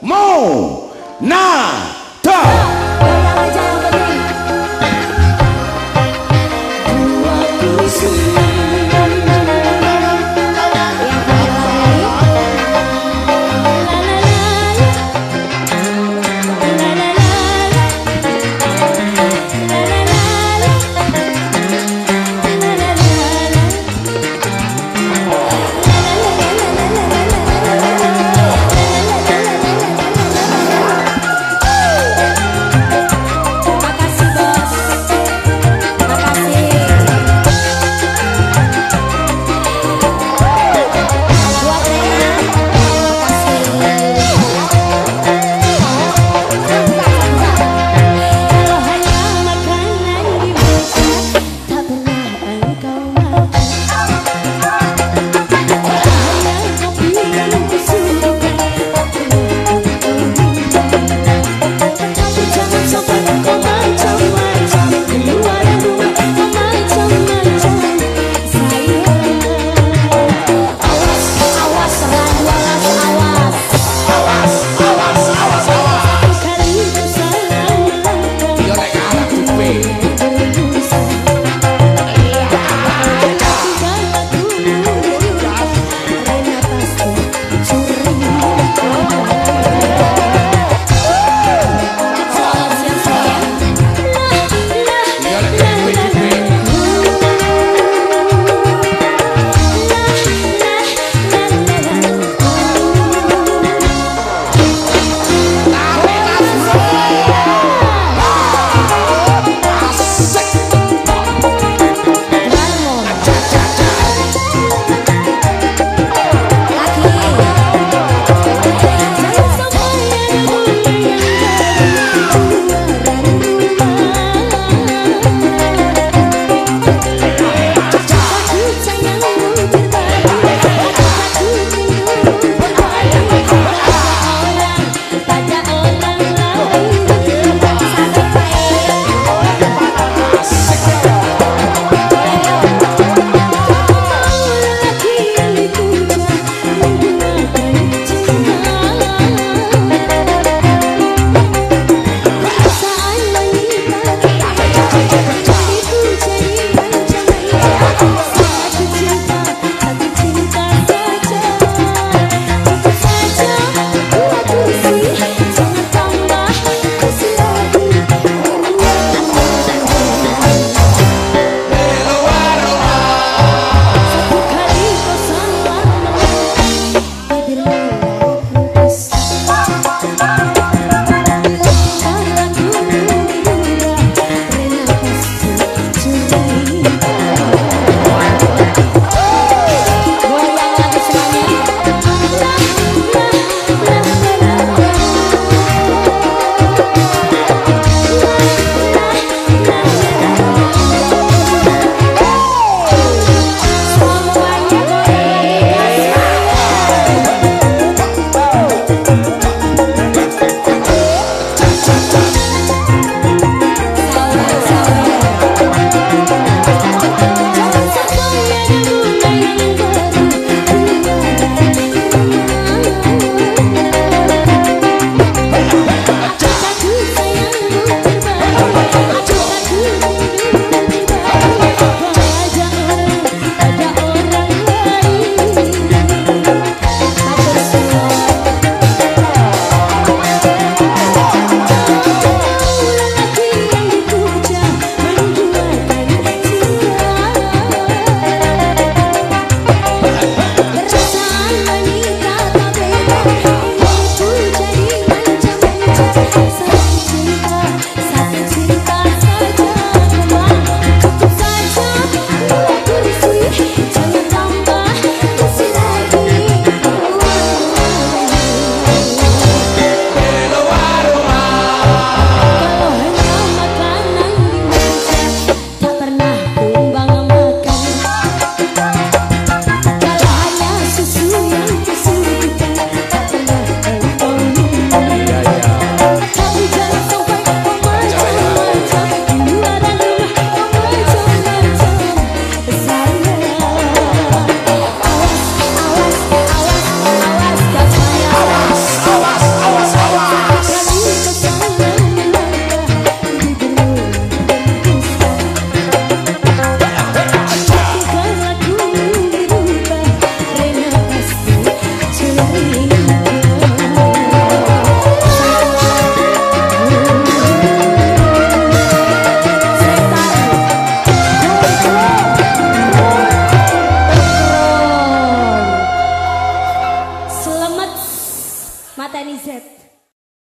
Mo nah.